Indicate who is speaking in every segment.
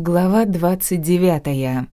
Speaker 1: Глава 29.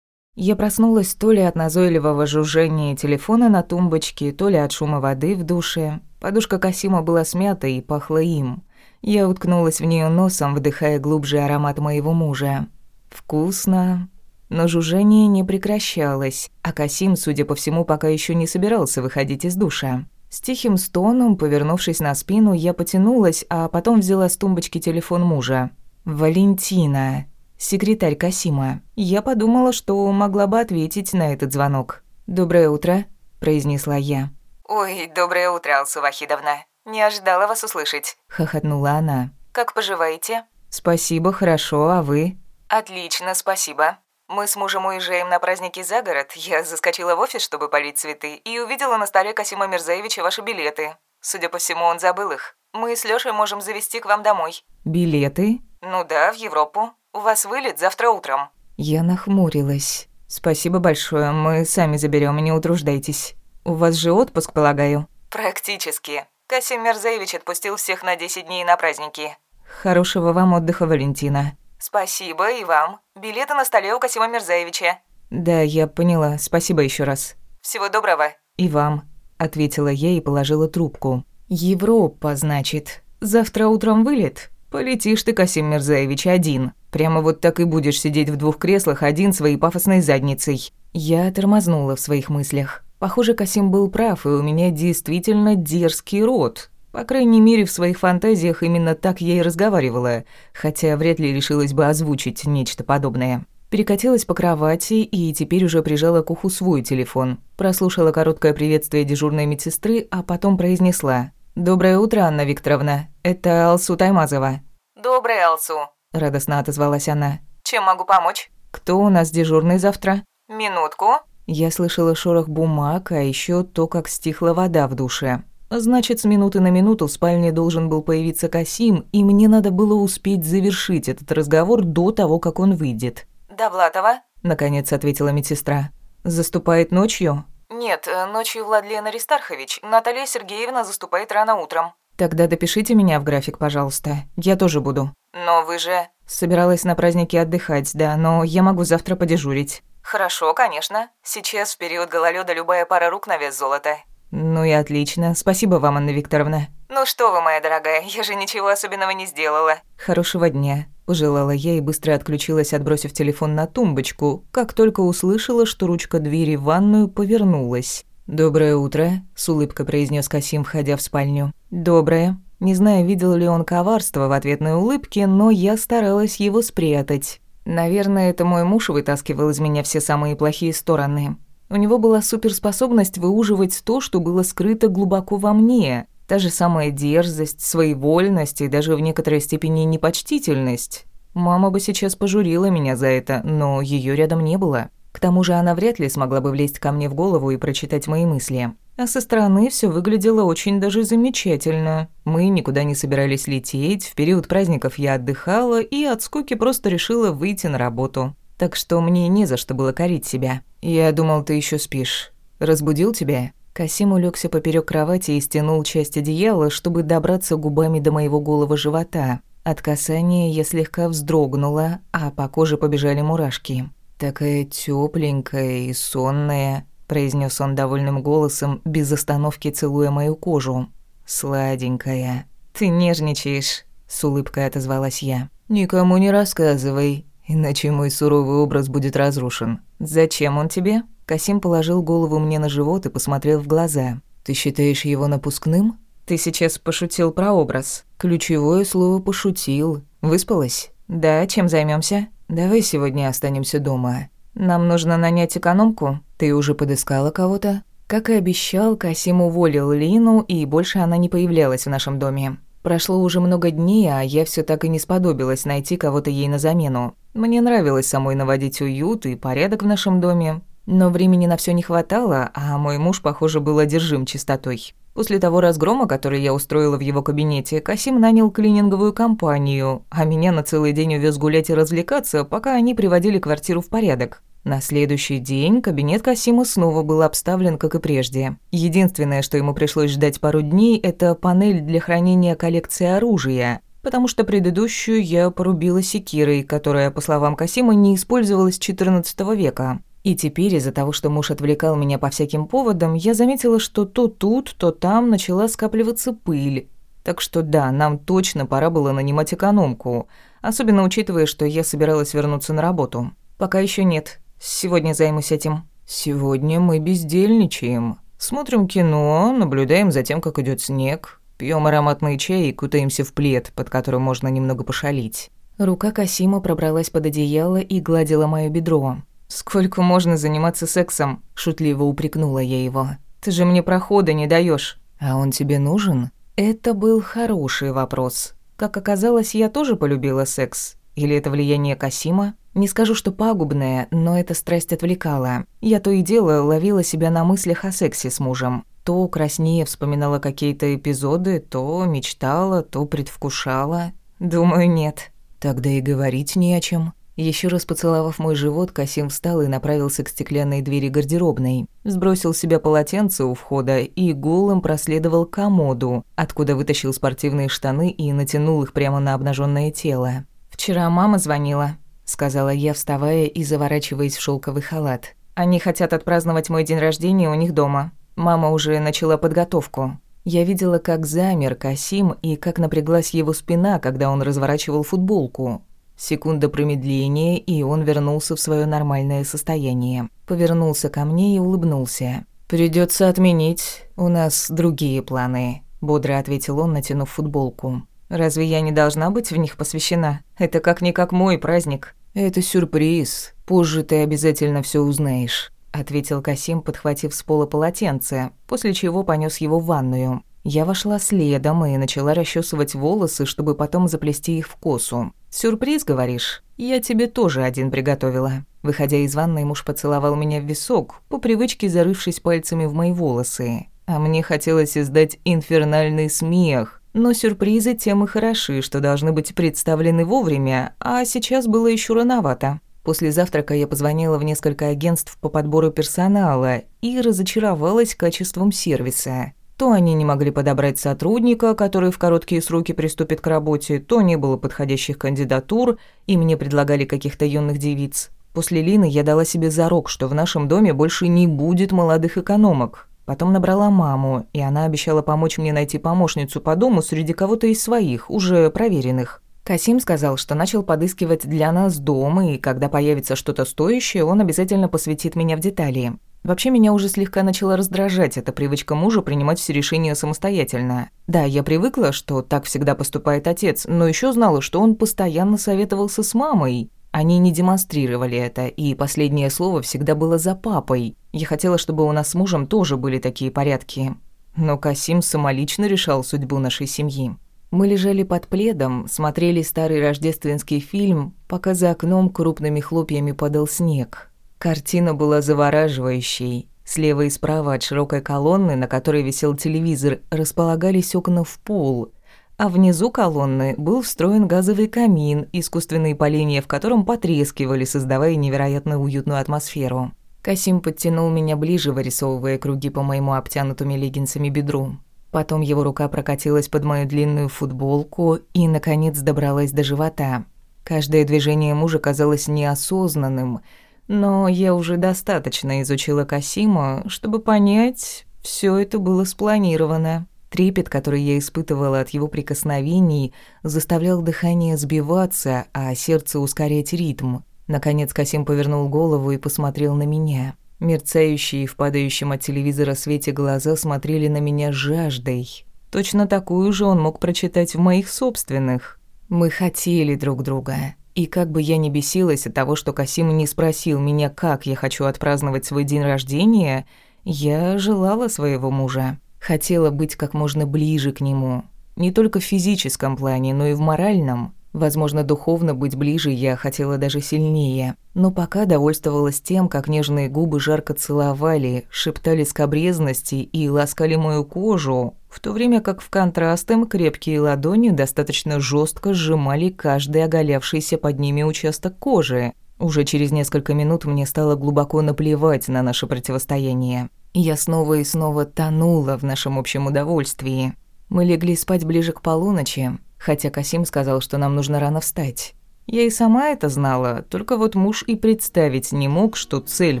Speaker 1: Я проснулась то ли от назойливого жужжания телефона на тумбочке, то ли от шума воды в душе. Подушка Касима была смята и пахла им. Я уткнулась в нее носом, вдыхая глубже аромат моего мужа. Вкусно. Но жужжание не прекращалось, а Касим, судя по всему, пока еще не собирался выходить из душа. С тихим стоном, повернувшись на спину, я потянулась, а потом взяла с тумбочки телефон мужа. «Валентина, секретарь Касима. Я подумала, что могла бы ответить на этот звонок. «Доброе утро», – произнесла я.
Speaker 2: «Ой, доброе утро, Алсу Вахидовна. Не ожидала вас услышать», –
Speaker 1: хохотнула она.
Speaker 2: «Как поживаете?»
Speaker 1: «Спасибо, хорошо, а вы?»
Speaker 2: «Отлично, спасибо. Мы с мужем уезжаем на праздники за город. Я заскочила в офис, чтобы полить цветы, и увидела на столе Касима Мирзаевича ваши билеты. Судя по всему, он забыл их. Мы с Лёшей можем завести к вам домой».
Speaker 1: «Билеты?»
Speaker 2: «Ну да, в Европу. У вас вылет завтра утром».
Speaker 1: Я нахмурилась. «Спасибо большое, мы сами заберем, не утруждайтесь. У вас же отпуск, полагаю?»
Speaker 2: «Практически. Касим Мерзаевич отпустил всех на 10 дней на праздники».
Speaker 1: «Хорошего вам отдыха, Валентина».
Speaker 2: «Спасибо и вам. Билеты на столе у Касима Мерзаевича».
Speaker 1: «Да, я поняла. Спасибо еще раз».
Speaker 2: «Всего доброго».
Speaker 1: «И вам», — ответила я и положила трубку. «Европа, значит. Завтра утром вылет?» Полетишь ты, Касим Мирзаевич, один. Прямо вот так и будешь сидеть в двух креслах один своей пафосной задницей. Я тормознула в своих мыслях. Похоже, Касим был прав, и у меня действительно дерзкий рот. По крайней мере, в своих фантазиях именно так я и разговаривала, хотя вряд ли решилась бы озвучить нечто подобное. Перекатилась по кровати и теперь уже прижала к уху свой телефон. Прослушала короткое приветствие дежурной медсестры, а потом произнесла «Доброе утро, Анна Викторовна. Это Алсу Таймазова».
Speaker 2: «Доброе, Алсу», –
Speaker 1: радостно отозвалась она.
Speaker 2: «Чем могу помочь?»
Speaker 1: «Кто у нас дежурный завтра?»
Speaker 2: «Минутку».
Speaker 1: Я слышала шорох бумаг, а еще то, как стихла вода в душе. Значит, с минуты на минуту в спальне должен был появиться Касим, и мне надо было успеть завершить этот разговор до того, как он выйдет.
Speaker 2: «Довлатова?»
Speaker 1: – наконец ответила медсестра. «Заступает ночью?»
Speaker 2: «Нет, э, ночью Владлен Аристархович. Наталья Сергеевна заступает рано утром».
Speaker 1: «Тогда допишите меня в график, пожалуйста. Я тоже буду».
Speaker 2: «Но вы же...»
Speaker 1: «Собиралась на празднике отдыхать, да, но я могу завтра подежурить».
Speaker 2: «Хорошо, конечно. Сейчас, в период гололёда, любая пара рук на вес золота».
Speaker 1: «Ну и отлично. Спасибо вам, Анна Викторовна».
Speaker 2: «Ну что вы, моя дорогая, я же ничего особенного не сделала».
Speaker 1: «Хорошего дня», – пожелала я и быстро отключилась, отбросив телефон на тумбочку, как только услышала, что ручка двери в ванную повернулась. «Доброе утро», – с улыбкой произнес Касим, входя в спальню. «Доброе». Не знаю, видел ли он коварство в ответной улыбке, но я старалась его спрятать. Наверное, это мой муж вытаскивал из меня все самые плохие стороны. У него была суперспособность выуживать то, что было скрыто глубоко во мне. Та же самая дерзость, своевольность и даже в некоторой степени непочтительность. Мама бы сейчас пожурила меня за это, но ее рядом не было. К тому же она вряд ли смогла бы влезть ко мне в голову и прочитать мои мысли. А со стороны все выглядело очень даже замечательно. Мы никуда не собирались лететь, в период праздников я отдыхала и от скуки просто решила выйти на работу так что мне не за что было корить себя. Я думал, ты еще спишь. Разбудил тебя?» Касим улегся поперек кровати и стянул часть одеяла, чтобы добраться губами до моего голого живота. От касания я слегка вздрогнула, а по коже побежали мурашки. «Такая тепленькая и сонная», – произнес он довольным голосом, без остановки целуя мою кожу. «Сладенькая». «Ты нежничаешь», – с улыбкой отозвалась я. «Никому не рассказывай», Иначе мой суровый образ будет разрушен. Зачем он тебе? Касим положил голову мне на живот и посмотрел в глаза. Ты считаешь его напускным? Ты сейчас пошутил про образ. Ключевое слово пошутил. Выспалась? Да, чем займемся? Давай сегодня останемся дома. Нам нужно нанять экономку. Ты уже подыскала кого-то? Как и обещал, Касим уволил Лину, и больше она не появлялась в нашем доме. Прошло уже много дней, а я все так и не сподобилась найти кого-то ей на замену. Мне нравилось самой наводить уют и порядок в нашем доме, но времени на все не хватало, а мой муж, похоже, был одержим чистотой. После того разгрома, который я устроила в его кабинете, Касим нанял клининговую компанию, а меня на целый день увез гулять и развлекаться, пока они приводили квартиру в порядок. На следующий день кабинет Касима снова был обставлен, как и прежде. Единственное, что ему пришлось ждать пару дней, это панель для хранения коллекции оружия. потому что предыдущую я порубила секирой, которая, по словам Касима, не использовалась с XIV века. И теперь из-за того, что муж отвлекал меня по всяким поводам, я заметила, что то тут, то там начала скапливаться пыль. Так что да, нам точно пора было нанимать экономку, особенно учитывая, что я собиралась вернуться на работу. Пока еще нет. Сегодня займусь этим. Сегодня мы бездельничаем. Смотрим кино, наблюдаем за тем, как идет снег, Пьем ароматный чай и кутаемся в плед, под которым можно немного пошалить. Рука Касима пробралась под одеяло и гладила моё бедро. «Сколько можно заниматься сексом?» – шутливо упрекнула я его. «Ты же мне прохода не даёшь. А он тебе нужен?» Это был хороший вопрос. Как оказалось, я тоже полюбила секс. Или это влияние Касима? Не скажу, что пагубное, но эта страсть отвлекала. Я то и дело ловила себя на мыслях о сексе с мужем. То краснее вспоминала какие-то эпизоды, то мечтала, то предвкушала. Думаю, нет. Тогда и говорить не о чем. Еще раз поцеловав мой живот, Касим встал и направился к стеклянной двери гардеробной. Сбросил с себя полотенце у входа и голым проследовал к комоду, откуда вытащил спортивные штаны и натянул их прямо на обнаженное тело. «Вчера мама звонила», — сказала я, вставая и заворачиваясь в шелковый халат. «Они хотят отпраздновать мой день рождения у них дома. Мама уже начала подготовку. Я видела, как замер Касим и как напряглась его спина, когда он разворачивал футболку. Секунда промедления, и он вернулся в свое нормальное состояние. Повернулся ко мне и улыбнулся. Придется отменить. У нас другие планы», — бодро ответил он, натянув футболку. «Разве я не должна быть в них посвящена? Это как-никак мой праздник». «Это сюрприз. Позже ты обязательно все узнаешь» ответил Касим, подхватив с пола полотенце, после чего понёс его в ванную. Я вошла следом и начала расчесывать волосы, чтобы потом заплести их в косу. «Сюрприз, говоришь? Я тебе тоже один приготовила». Выходя из ванной, муж поцеловал меня в висок, по привычке зарывшись пальцами в мои волосы. А мне хотелось издать инфернальный смех. Но сюрпризы тем и хороши, что должны быть представлены вовремя, а сейчас было еще рановато. После завтрака я позвонила в несколько агентств по подбору персонала и разочаровалась качеством сервиса. То они не могли подобрать сотрудника, который в короткие сроки приступит к работе, то не было подходящих кандидатур, и мне предлагали каких-то юных девиц. После Лины я дала себе зарок, что в нашем доме больше не будет молодых экономок. Потом набрала маму, и она обещала помочь мне найти помощницу по дому среди кого-то из своих, уже проверенных. Касим сказал, что начал подыскивать для нас дом, и когда появится что-то стоящее, он обязательно посвятит меня в детали. Вообще меня уже слегка начала раздражать эта привычка мужа принимать все решения самостоятельно. Да, я привыкла, что так всегда поступает отец, но еще знала, что он постоянно советовался с мамой. Они не демонстрировали это, и последнее слово всегда было за папой. Я хотела, чтобы у нас с мужем тоже были такие порядки. Но Касим самолично решал судьбу нашей семьи. Мы лежали под пледом, смотрели старый рождественский фильм, пока за окном крупными хлопьями падал снег. Картина была завораживающей. Слева и справа от широкой колонны, на которой висел телевизор, располагались окна в пол, а внизу колонны был встроен газовый камин, искусственные поленья в котором потрескивали, создавая невероятно уютную атмосферу. Касим подтянул меня ближе, вырисовывая круги по моему обтянутыми леггинсами бедру. Потом его рука прокатилась под мою длинную футболку и, наконец, добралась до живота. Каждое движение мужа казалось неосознанным, но я уже достаточно изучила Касима, чтобы понять, все это было спланировано. Трепет, который я испытывала от его прикосновений, заставлял дыхание сбиваться, а сердце ускорять ритм. Наконец Касим повернул голову и посмотрел на меня. Мерцающие в падающем от телевизора свете глаза смотрели на меня жаждой. Точно такую же он мог прочитать в моих собственных. Мы хотели друг друга. И как бы я ни бесилась от того, что Касим не спросил меня, как я хочу отпраздновать свой день рождения, я желала своего мужа. Хотела быть как можно ближе к нему. Не только в физическом плане, но и в моральном. Возможно, духовно быть ближе я хотела даже сильнее. Но пока довольствовалась тем, как нежные губы жарко целовали, шептали скобрезности и ласкали мою кожу, в то время как в контраст им крепкие ладони достаточно жестко сжимали каждый оголявшийся под ними участок кожи. Уже через несколько минут мне стало глубоко наплевать на наше противостояние. Я снова и снова тонула в нашем общем удовольствии. Мы легли спать ближе к полуночи, Хотя Касим сказал, что нам нужно рано встать. Я и сама это знала, только вот муж и представить не мог, что цель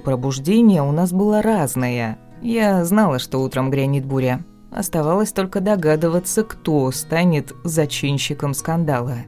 Speaker 1: пробуждения у нас была разная. Я знала, что утром грянет буря. Оставалось только догадываться, кто станет зачинщиком скандала.